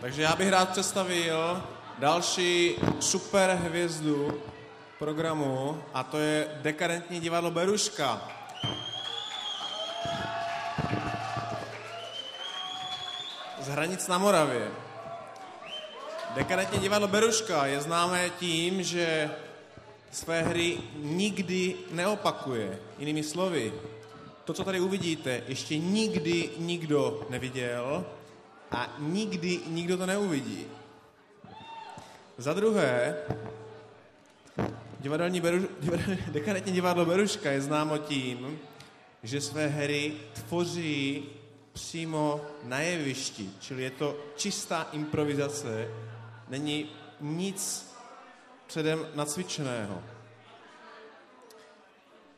Takže já bych rád představil další super hvězdu programu a to je dekadentní divadlo Beruška. Z hranic na Moravě. Dekadentní divadlo Beruška je známé tím, že své hry nikdy neopakuje. Jinými slovy, to, co tady uvidíte, ještě nikdy nikdo neviděl a nikdy nikdo to neuvidí. Za druhé, divadelní Beru, divadelní, dekadentní divadlo Beruška je známo tím, že své hry tvoří přímo na jevišti, čili je to čistá improvizace, není nic předem nacvičeného.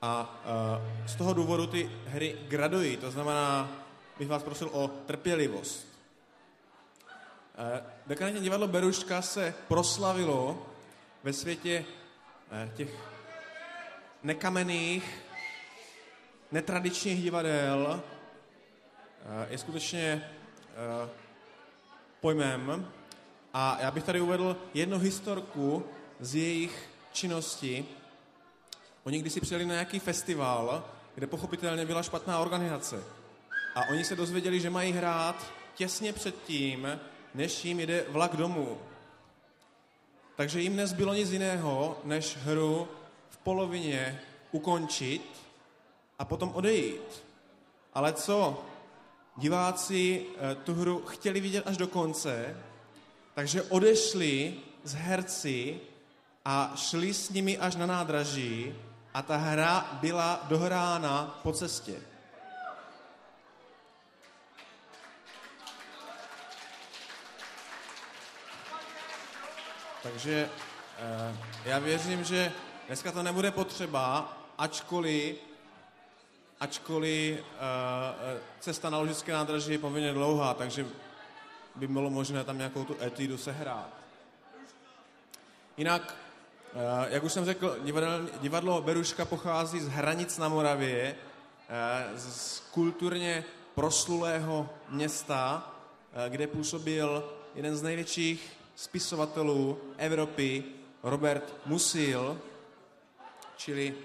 A uh, z toho důvodu ty hry gradují, to znamená, bych vás prosil o trpělivost. Uh, Dekadentní divadlo Beruška se proslavilo ve světě uh, těch nekamenných, netradičních divadel. Uh, je skutečně pojmem. A já bych tady uvedl jednu historku z jejich činnosti, Oni když si přijeli na nějaký festival, kde pochopitelně byla špatná organizace. A oni se dozvěděli, že mají hrát těsně před tím, než jim jde vlak domů. Takže jim nezbylo nic jiného, než hru v polovině ukončit a potom odejít. Ale co? Diváci eh, tu hru chtěli vidět až do konce, takže odešli z herci a šli s nimi až na nádraží a ta hra byla dohrána po cestě. Takže eh, já věřím, že dneska to nebude potřeba, ačkoliv, ačkoliv eh, cesta na ložické nádraží je poměrně dlouhá, takže by bylo možné tam nějakou tu etudu sehrát. Jinak Eh, jak už jsem řekl, divadlo Beruška pochází z hranic na Moravě, z kulturně proslulého města, kde působil jeden z největších spisovatelů Evropy, Robert Musil, čili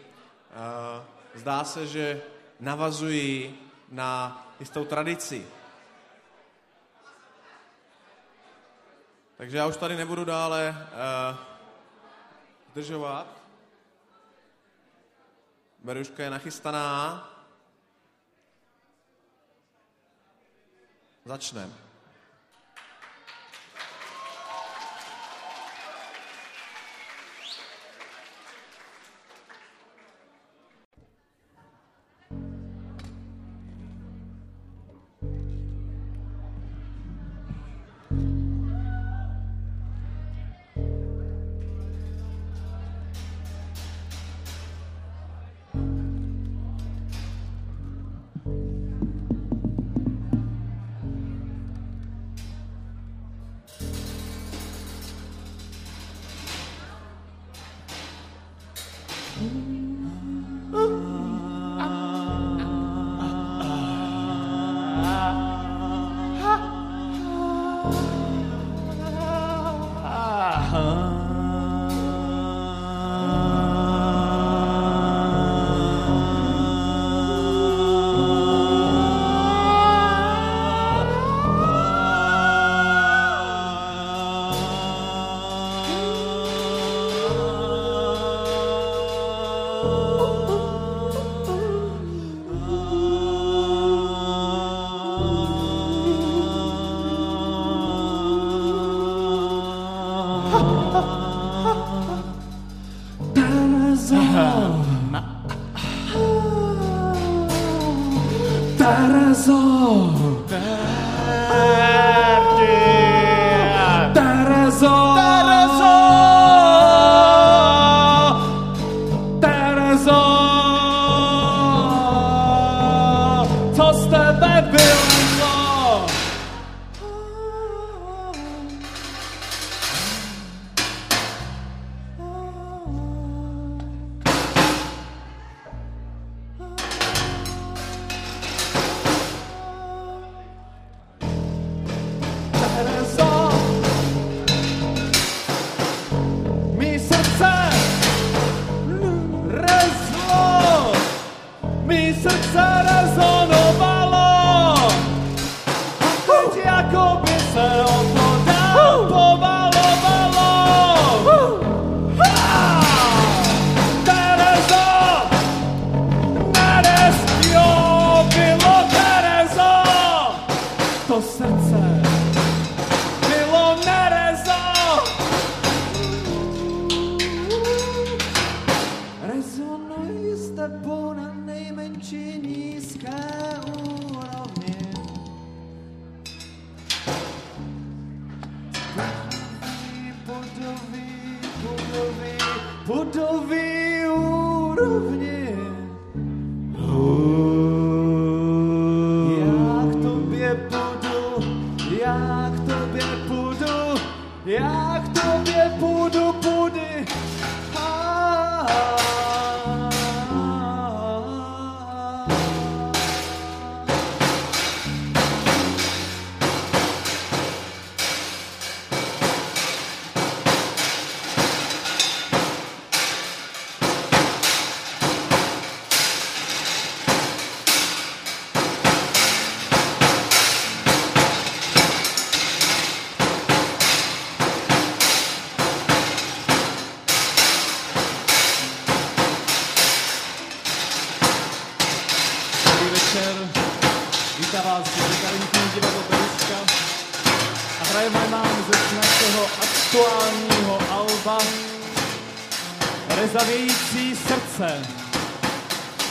zdá se, že navazují na jistou tradici. Takže já už tady nebudu dále zdržovat. Beruška je nachystaná. Začneme. heart. Srdce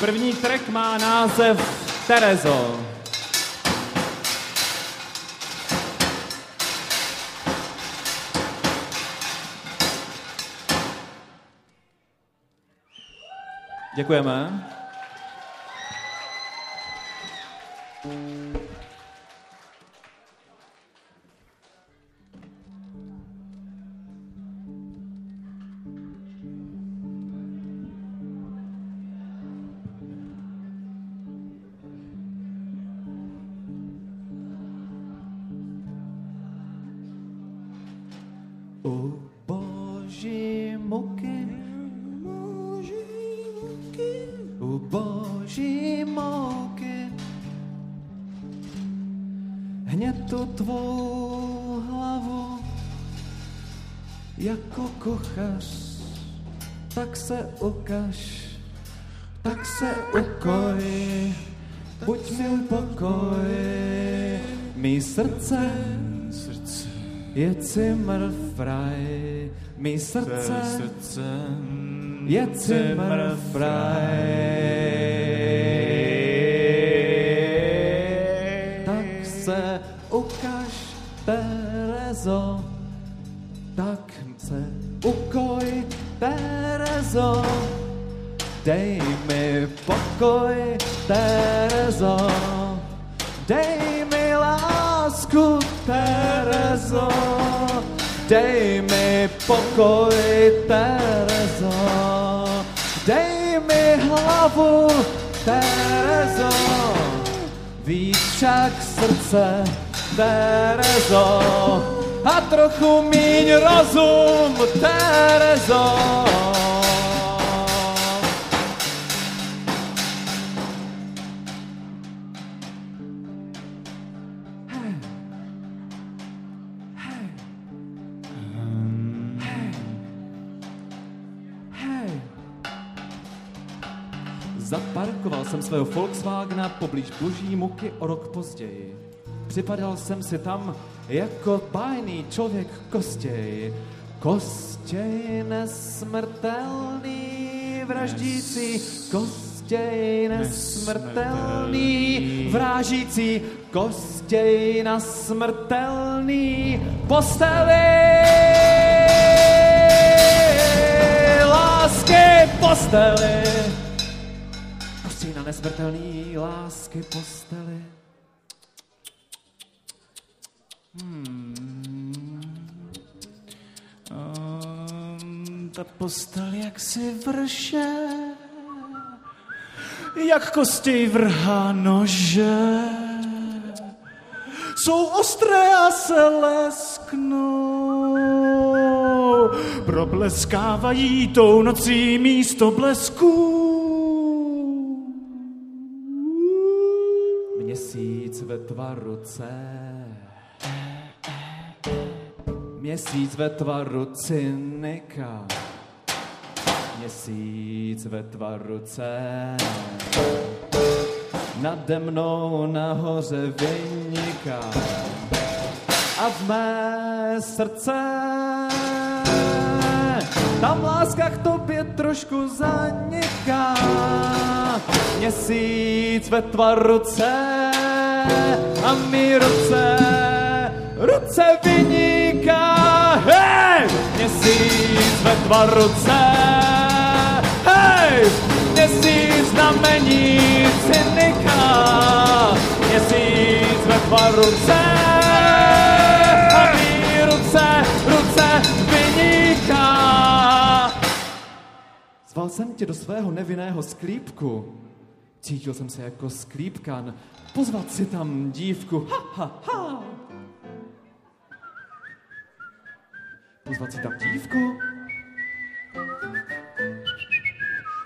První track má název Terezo. Děkujeme. O boží muky, o boží muky, hněd tu tvou hlavu. Jako kuchař, tak se ukaž, tak se ukoj, buď mi pokoj, mý srdce, Je Zimmerfrei, mý srdce, srdce, je Zimmerfrei. Tak se ukaž, Terezo, tak se ukoj, Terezo, dej mi pokoj, Terezo, dej mi pokoj, Terezo, dej mi hlavu, Terezo, však srdce, Terezo, a trochu míň rozum, Terezo. Svého Volkswagena poblíž boží muky o rok později. Připadal jsem si tam jako bájný člověk kostěj. Kostěj nesmrtelný, vraždící, kostěj nesmrtelný, vrážící, kostěj na smrtelný posteli. Lásky posteli. Na nesmrtelný lásky posteli. Um, ta postel jak si vrše, jak kostěj vrhá nože. Jsou ostré a se lesknou, probleskávají tou nocí místo blesků. Ve tvaru C. Měsíc ve tvaru cynika. Měsíc ve tvaru C. Nade mnou nahoře vyniká a v mé srdce tam láska k tobě trošku zaniká. Měsíc ve tvaru C a mi ruce, ruce vyniká. Hej! Měsíc ve tvaru C, hej! Měsíc znamení cynika. Měsíc ve tvaru C Zval jsem tě do svého nevinného sklípku. Cítil jsem se jako sklípkan. Pozvat si tam dívku. Ha, ha, ha. Pozvat si tam dívku.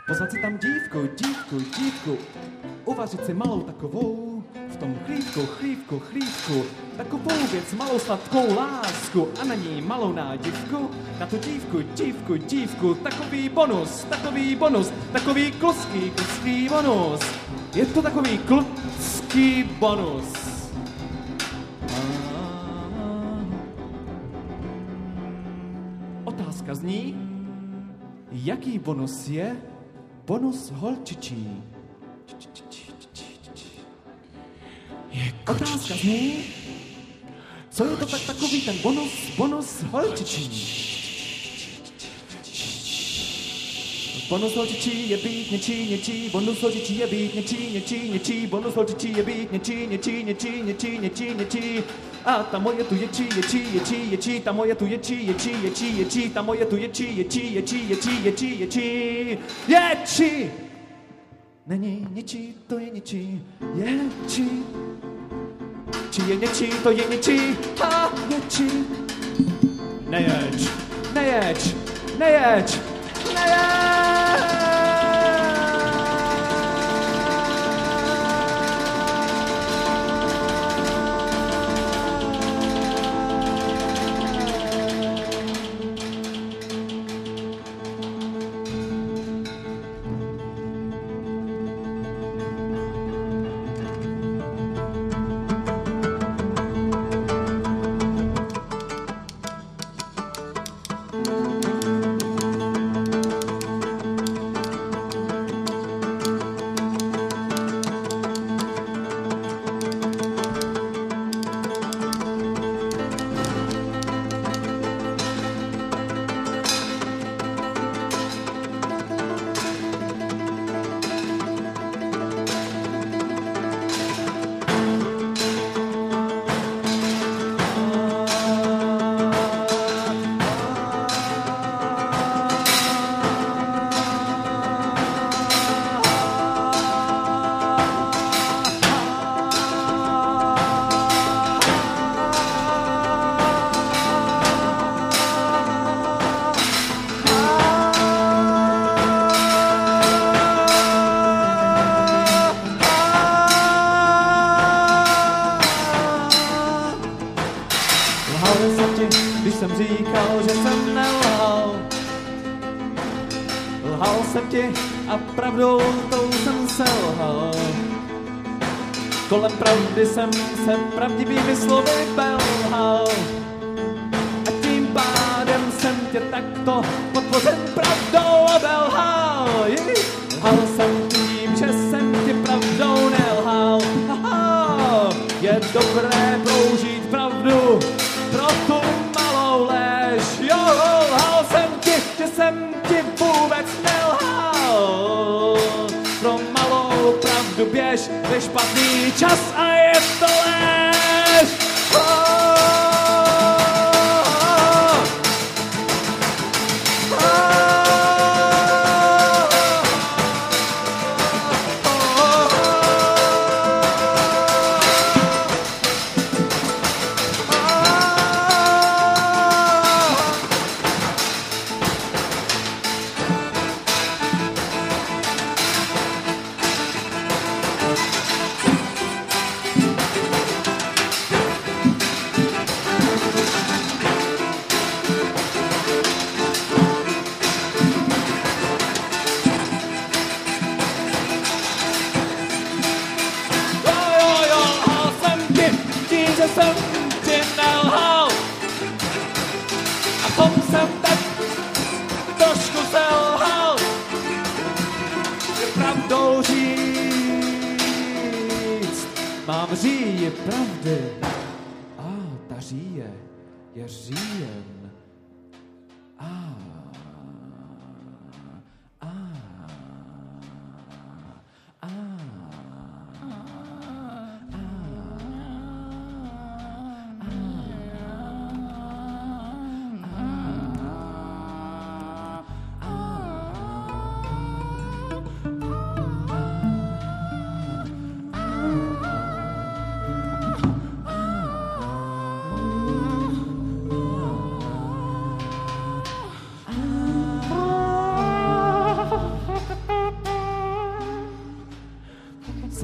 Pozvat si tam dívku, dívku, dívku. Uvařit si malou takovou, tom chlívku, chlívku, chlívku. Takovou věc, malou sladkou lásku a na ní malou nádivku. Na tu dívku, dívku, dívku, takový bonus, takový bonus, takový kluský, kluský bonus. Je to takový kluský bonus. Otázka zní, jaký bonus je bonus holčičí? Otázka zní, co je to tak takový ten bonus, bonus holčičí? Bonus holčičí je být něčí, něčí, bonus holčičí je být něčí, něčí, něčí, bonus holčičí je být něčí, něčí, něčí, něčí, něčí, něčí. A ta moje tu ječí, ječí, ječí, ječí, ta moje tu ječí, ječí, ječí, ječí, ta moje tu ječí, ječí, ječí, ječí, ječí, ječí, ječí. Není něčí, to je něčí, ječí. Či je něčí, to je něčí, a něčí. Neječ, neječ, neječ, Lhal a pravdou tou jsem selhal. Kolem pravdy jsem se pravdivými slovy belhal. A tím pádem jsem tě takto běž ve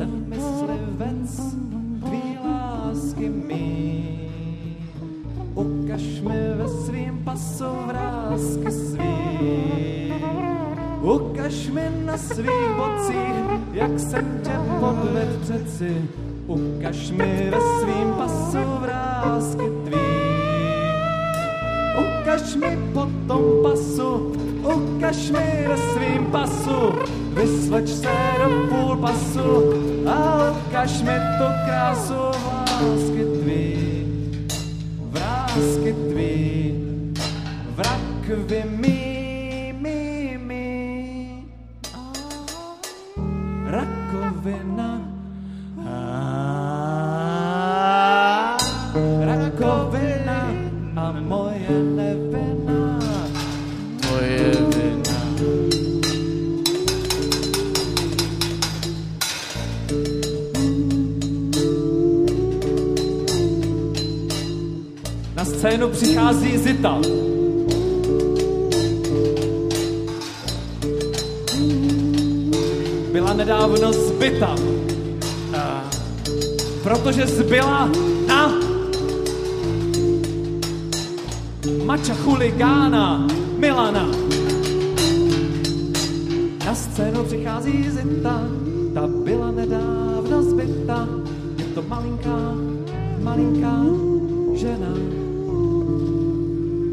Jsem myslivec tvý lásky mý. Ukaž mi ve svým pasu vrázky svý. Ukaž mi na svých bocích, jak jsem tě podved přeci. Ukaž mi ve svým pasu vrázky tvý. Ukaž mi po tom pasu, ukaž mi ve svým pasu, vysvač se do půl pasu a ukaž mi tu krásu vrázky tvý, vrázky tvý, v rakvi mý, Byla nedávno zbyta. Protože zbyla na mača chuligána Milana. Na scénu přichází Zita, ta byla nedávno zbyta. Je to malinká, malinká žena.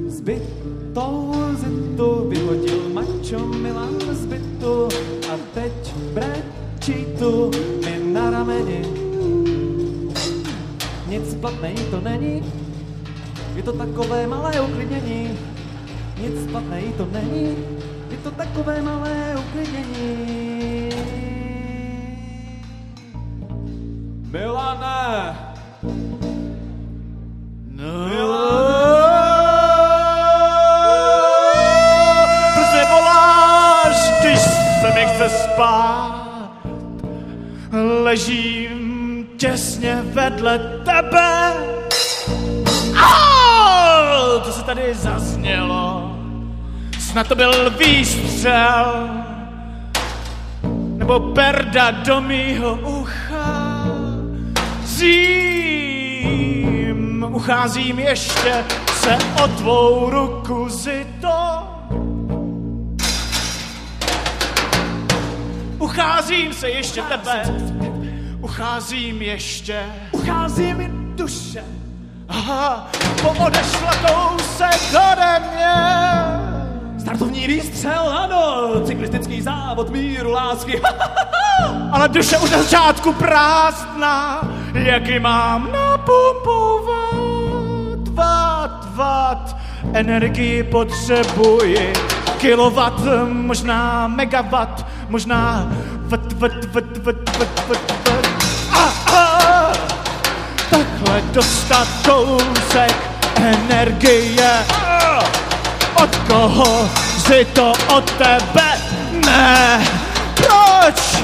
Zbytou Zitu vyhodil mačo Milan zbytu a teď brečí tu mi na rameni. Nic platnej to není, je to takové malé uklidnění. Nic platnej to není, je to takové malé uklidnění. Vedle tebe. Au, to se tady zaznělo. Snad to byl výstřel. Nebo perda do mýho ucha. Zím, ucházím ještě se o tvou ruku zito. Ucházím se ještě tebe, ucházím ještě, uchází mi duše. Aha, poodešla kousek ode mě. Startovní výstřel, ano, cyklistický závod míru lásky. Ale duše už na začátku prázdná, jak ji mám napumpovat. Vat, vat, energii potřebuji. Kilowatt, možná megawatt, možná vat, vat, vat, vat, vat, vat, vat. Takhle dostat kousek energie. Od koho si to od tebe? Ne, proč?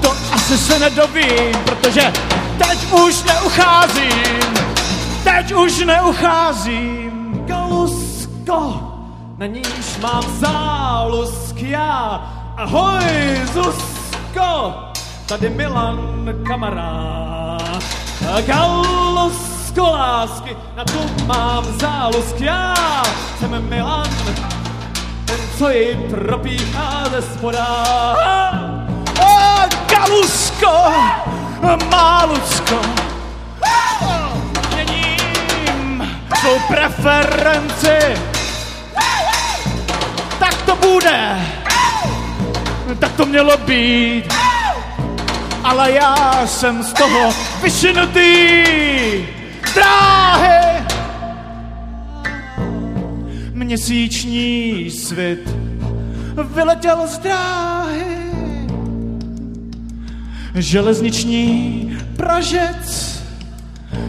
To asi se nedovím, protože teď už neucházím. Teď už neucházím. Galusko, na níž mám zálusk já. Ahoj, Zuzko, tady Milan kamarád. Galusko lásky, na tu mám zálusk já. Jsem Milan, ten, co ji propíchá ze spoda. O, Galusko, Málucko, Není svou preferenci. Tak to bude. Tak to mělo být. Ale já jsem z toho vyšinutý. Dráhy! Měsíční svit vyletěl z dráhy. Železniční pražec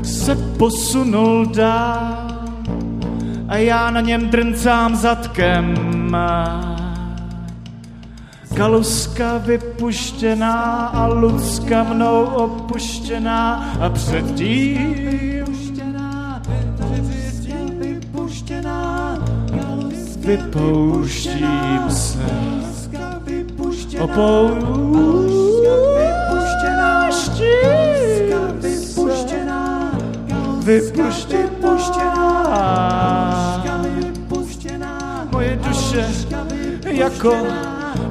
se posunul dál a já na něm drncám zadkem. Kaluska vypuštěná a Lucka mnou opuštěná a předtím vypuštěná vypouštím se. Opouštěná vypuštěná moje duše jako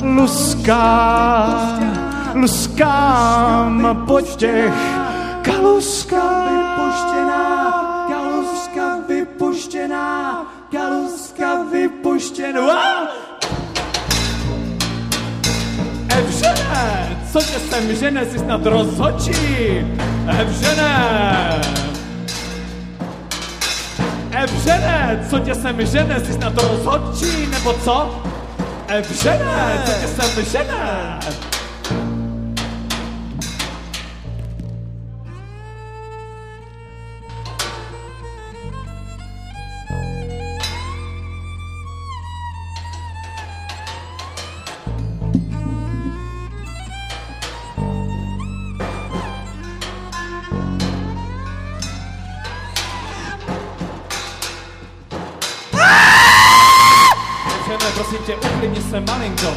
luská luskám po těch kaluskách Vypuštěná, kaluska vypuštěná, kaluska vypuštěná. Evžene, co tě sem žene, jsi snad rozhočí. Evžene. Evžene, co tě sem žene, jsi snad rozhodčí, nebo co? Evžene, co tě malinko.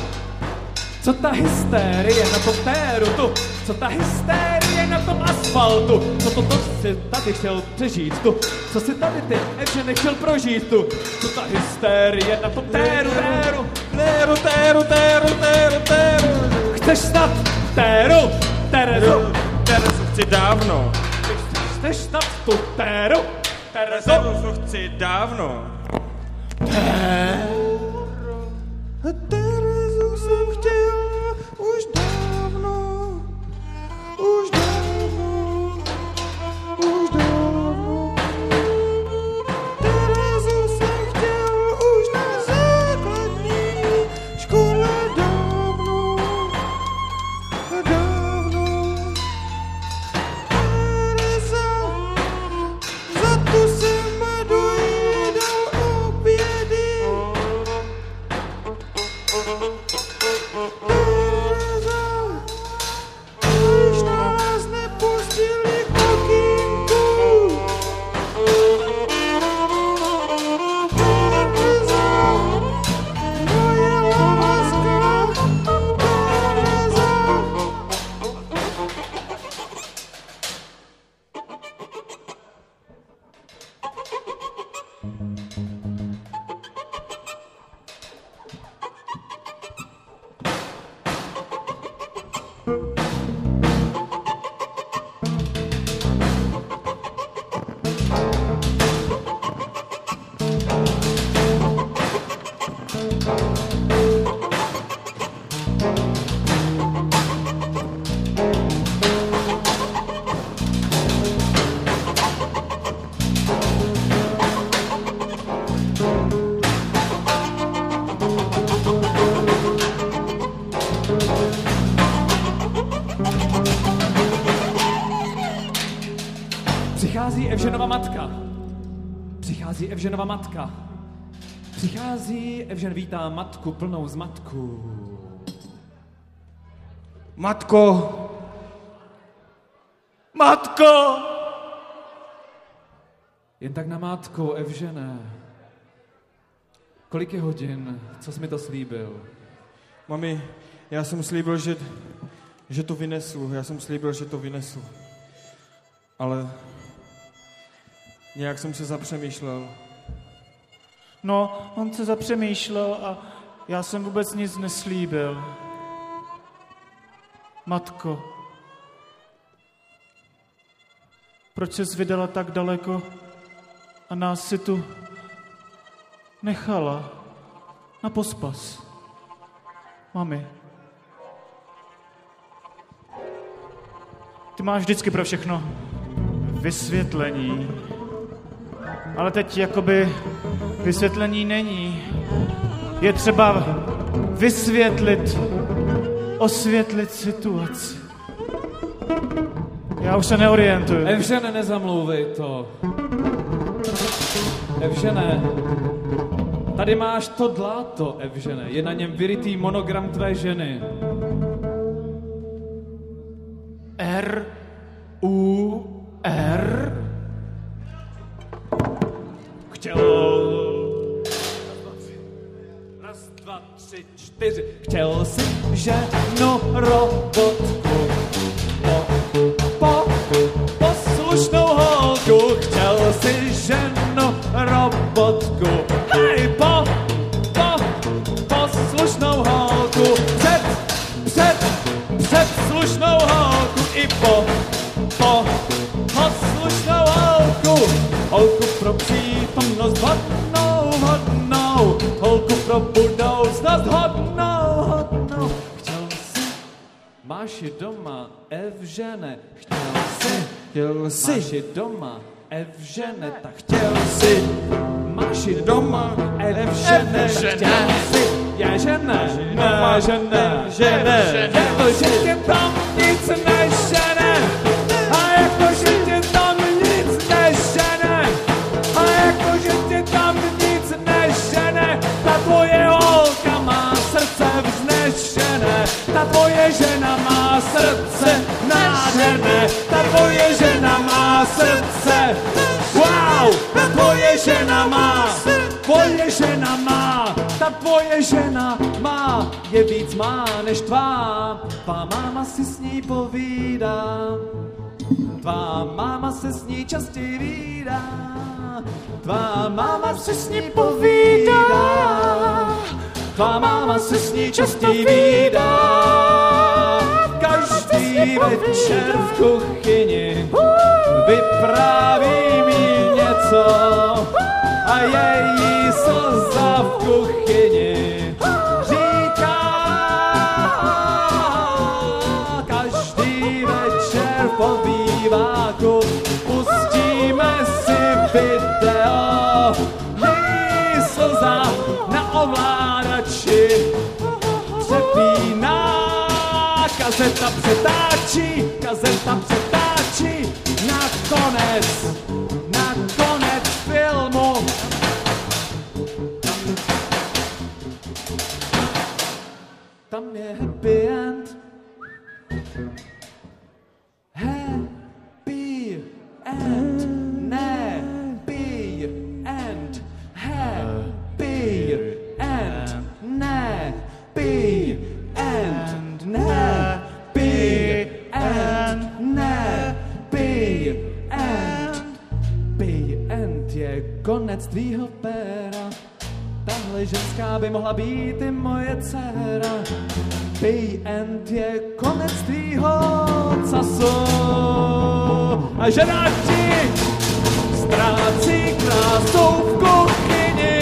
Co ta hysterie na tom téru tu? Co ta hysterie na tom asfaltu? Co to, to jsi tady chtěl přežít tu? Co si tady ty, Evžene, chtěl prožít tu? Co ta hysterie na tom téru, téru? Téru, téru, téru, téru, téru. Chceš snad téru? Terezo? Terezu chci dávno. Chceš snad tu téru? Terezu chci dávno. Terezu matka. Přichází, Evžen vítá matku plnou zmatku. Matko, Matko! Jen tak na mátku, Evžené. Kolik je hodin? Co jsi mi to slíbil? Mami, já jsem slíbil, že, že to vynesu. Já jsem slíbil, že to vynesu. Ale nějak jsem se zapřemýšlel. No, on se zapřemýšlel a já jsem vůbec nic neslíbil. Matko, proč ses vydala tak daleko a nás si tu nechala na pospas. Mami. Ty máš vždycky pro všechno vysvětlení. Ale teď jakoby vysvětlení není. Je třeba vysvětlit, osvětlit situaci. Já už se neorientuju. Evžene, nezamlouvej to. Evžene, tady máš to dláto, Evžene. Je na něm vyrytý monogram tvé ženy. Si, máš doma, Evžene. Tak chtěl si, máš ji doma, Evžene. Chtěl si, je žene, ne, žene, žene. Jakože tě tvoje žena má srdce. Wow! Ta tvoje žena má. Tvoje žena má. Ta tvoje žena má. Je víc má než tvá. Tvá máma si s ní povídá. Tvá máma se s ní častěji vídá. Tvá máma se s ní povídá. Tvá máma se s ní častěji vídá. Každý večer v kuchyni vypráví mi něco a její slza v kuchyni kazeta přetáčí kazeta přetáčí je konec tvýho péra. Tahle ženská by mohla být i moje dcera. Pay end je konec tvýho casu. A žena ti ztrácí krásu v kuchyni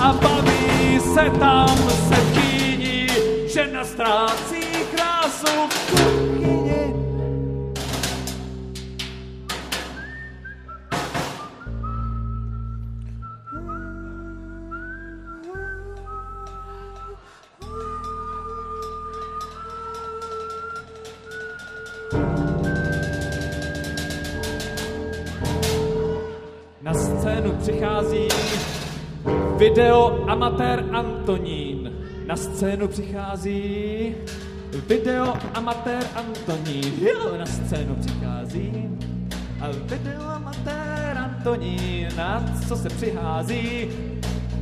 a baví se tam se kýní. Žena ztrácí krásu v kuchyni. Video amatér Antonín. Na scénu přichází video amatér Antonín. Jo, na scénu přichází a video amatér Antonín. Na co se přichází?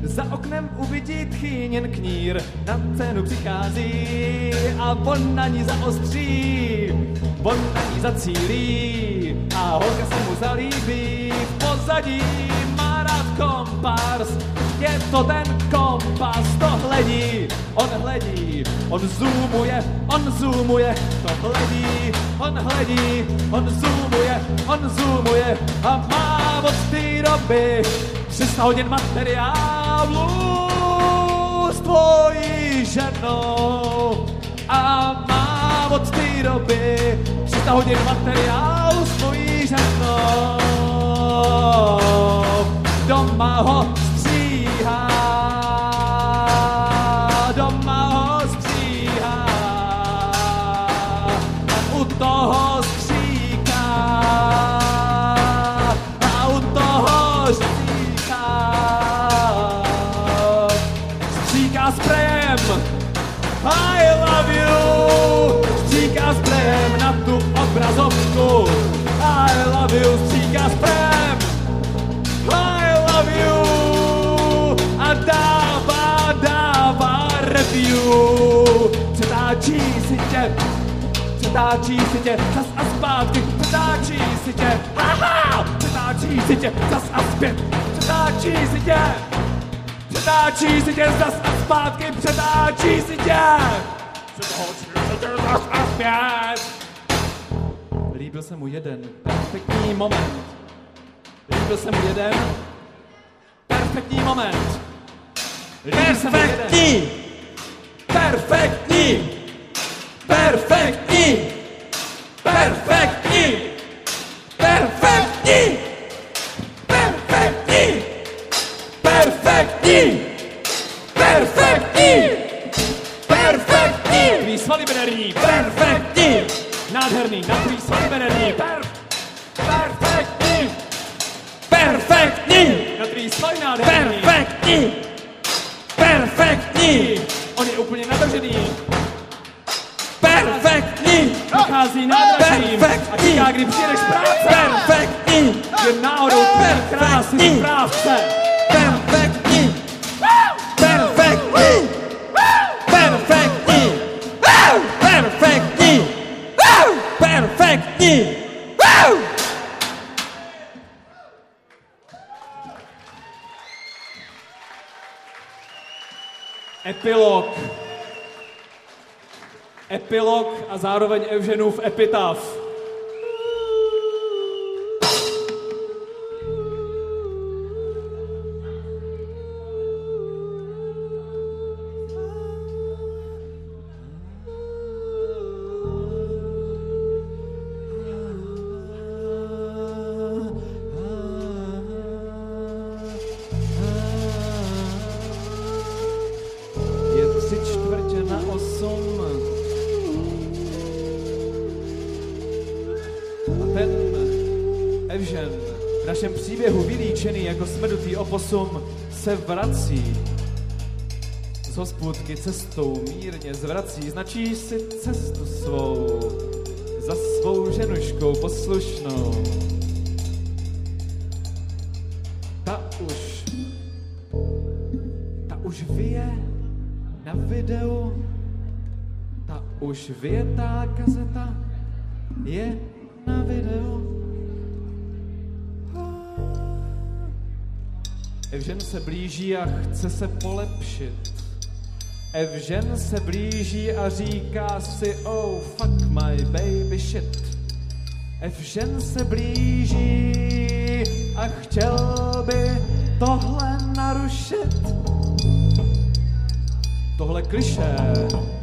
Za oknem uvidí tchýněn knír, na cenu přichází a on na ní zaostří, on na ní zacílí a holka se mu zalíbí. V pozadí má rád kompars, je to ten kompas, to hledí, on hledí, on zoomuje, on zoomuje, to hledí, on hledí, on zoomuje, on zoomuje a má od té doby výroby 300 hodin materiálu s tvojí ženou a má od té doby 300 hodin materiálu s tvojí ženou. Doma ho si tě přetáčí si tě zas a zpátky, přetáčí si tě, aha, přetáčí si tě zas a zpět, přetáčí si tě, přetáčí si tě zas a zpátky, přetáčí si tě, přetáčí si tě zas a zpět. Líbil se mu jeden perfektní moment. Líbil se mu jeden perfektní moment. Líbil jeden perfektní perfektní, perfektní, Epilog epilog a zároveň Evženův epitaf. 8 se vrací. Z hospůdky cestou mírně zvrací, značí si cestu svou za svou ženuškou poslušnou. Ta už, ta už vyje na videu, ta už vyjetá kazeta je Evžen se blíží a chce se polepšit. Evžen se blíží a říká si, oh fuck my baby shit. Evžen se blíží a chtěl by tohle narušit. Tohle kliše,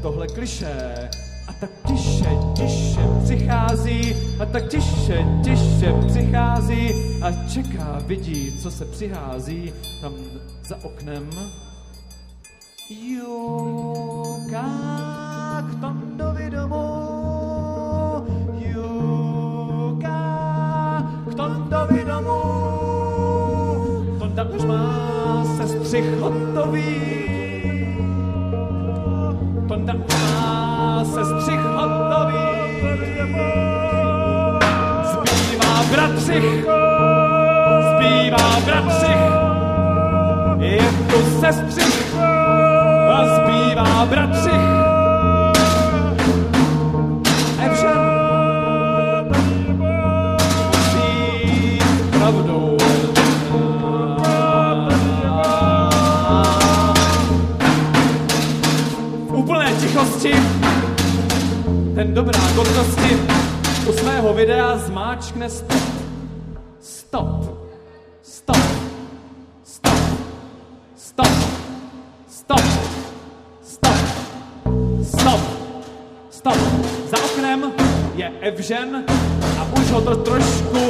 tohle kliše, a tak tiše, tiše přichází, a tak tiše, tiše přichází a čeká, vidí, co se přichází tam za oknem. Juka k Tondovi domů, Juka k Tondovi domů. Tonda už má sestřih hotový, Tonda už má sestřih hotový. Zbývá bratřich, bratřich, je tu sestřih a zbývá bratřich. V úplné tichosti ten dobrá godnosti u svého videa zmáčkne. Stop. Stop. Evžen a už ho to trošku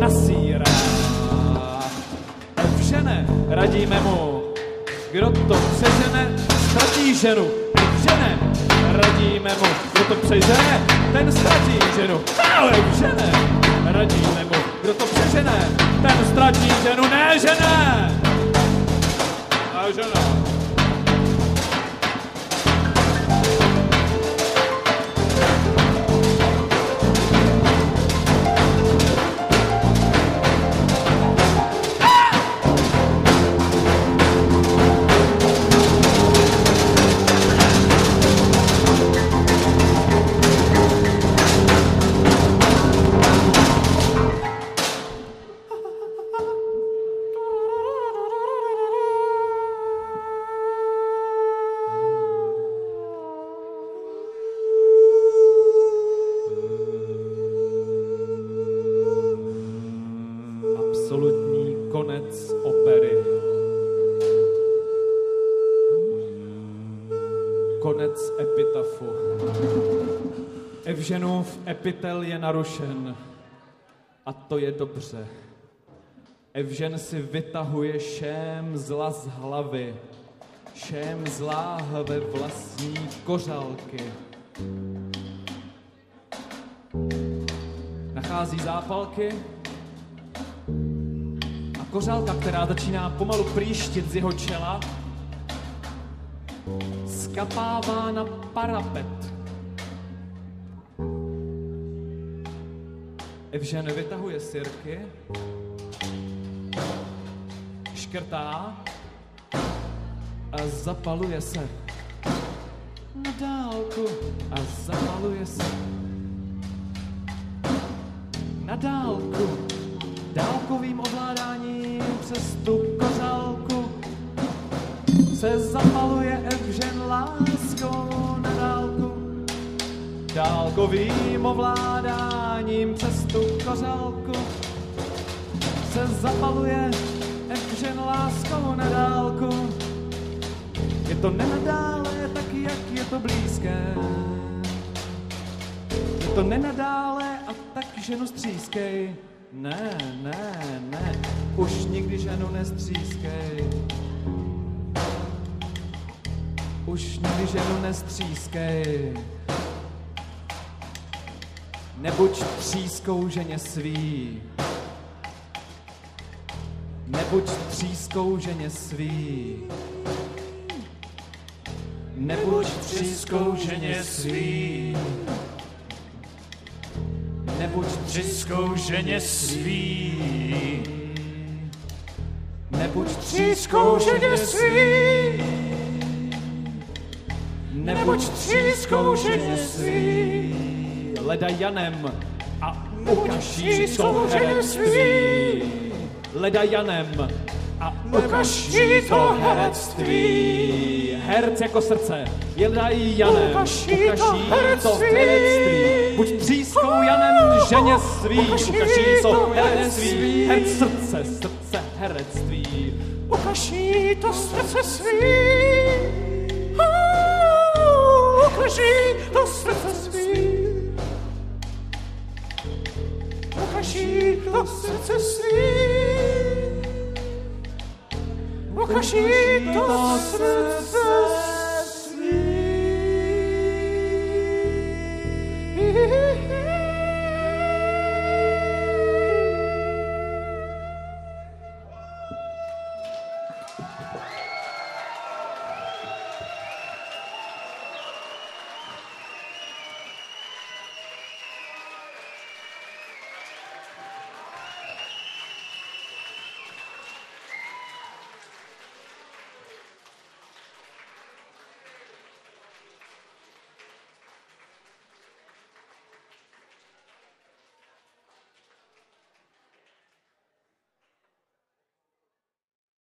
nasírá. Evžene, radíme mu, kdo to přežene, ztratí ženu. Evžene, radíme mu, kdo to přežene, ten ztratí ženu. Ale Evžene, radíme mu, kdo to přežene, ten ztratí ženu, ne žene! A žena. Epitel je narušen. A to je dobře. Evžen si vytahuje šém zla z hlavy. Šém zlá ve vlastní kořálky. Nachází zápalky, a kořálka, která začíná pomalu prýštit z jeho čela, skapává na parapet. Evžen vytahuje sirky, škrtá a zapaluje se. Na dálku a zapaluje se. Na dálku dálkovým ovládáním přes tu kořálku se zapaluje Evžen dálku. Dálkovým ovládáním přes tu kořálku se zapaluje Evžen láskou na dálku. Je to nenadále tak, jak je to blízké. Je to nenadále a tak ženu střískej. Ne, ne, ne, už nikdy ženu nestřískej. Už nikdy ženu nestřískej. Nebuď třískou ženě svý. Nebuď třískou ženě svý. Nebuď třískou ženě svý. Nebuď Třískou ženě svý. Nebuď třískou ženě svý. Nebuď třískou ženě svý. Leda Janem a ukaž jí to herectví. Leda Janem a ukaž jí to herectví. Herc jako srdce, Leda Janem, ukaž jí to herectví. Buď třískou Janem ženě svý, ukaž jí to herectví. Herc srdce, srdce herectví. Ukaž jí to srdce svý. Ukaž jí to srdce svý. To srdce jí to srdce